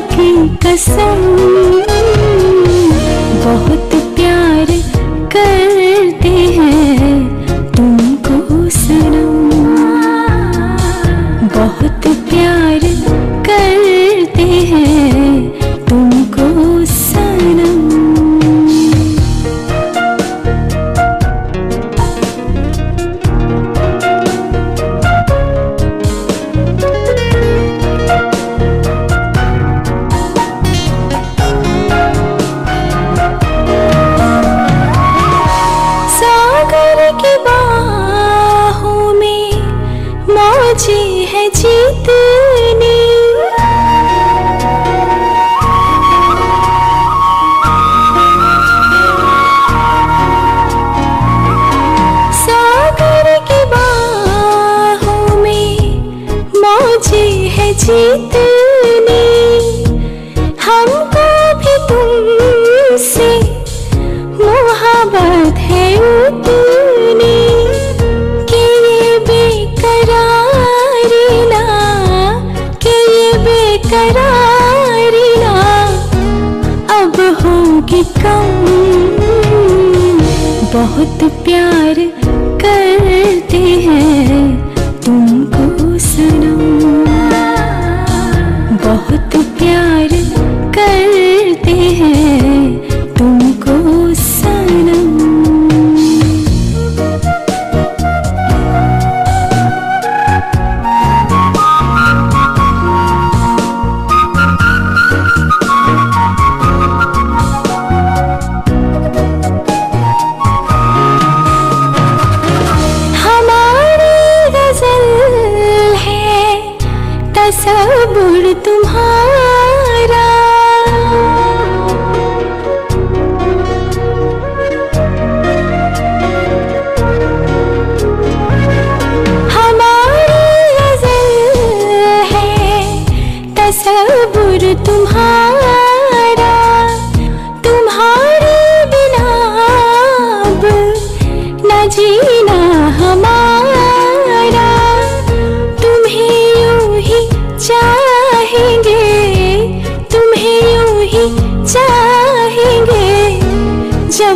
की कसम। बहुत प्यार करते मौजी है जीतने। सागर की बाहों में है जीतनी। होगी कम। बहुत प्यार करते हैं।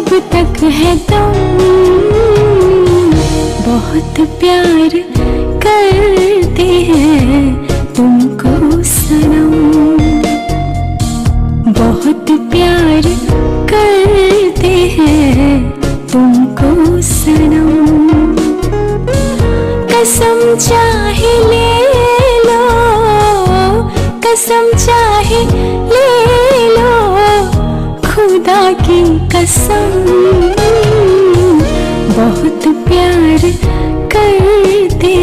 जब तक है तुम। बहुत प्यार करते हैं तुमको सनम। बहुत प्यार करते हैं तुमको सनम। कसम चाहे ले लो, कसम चाहे लो खुदा की कसम। बहुत प्यार करते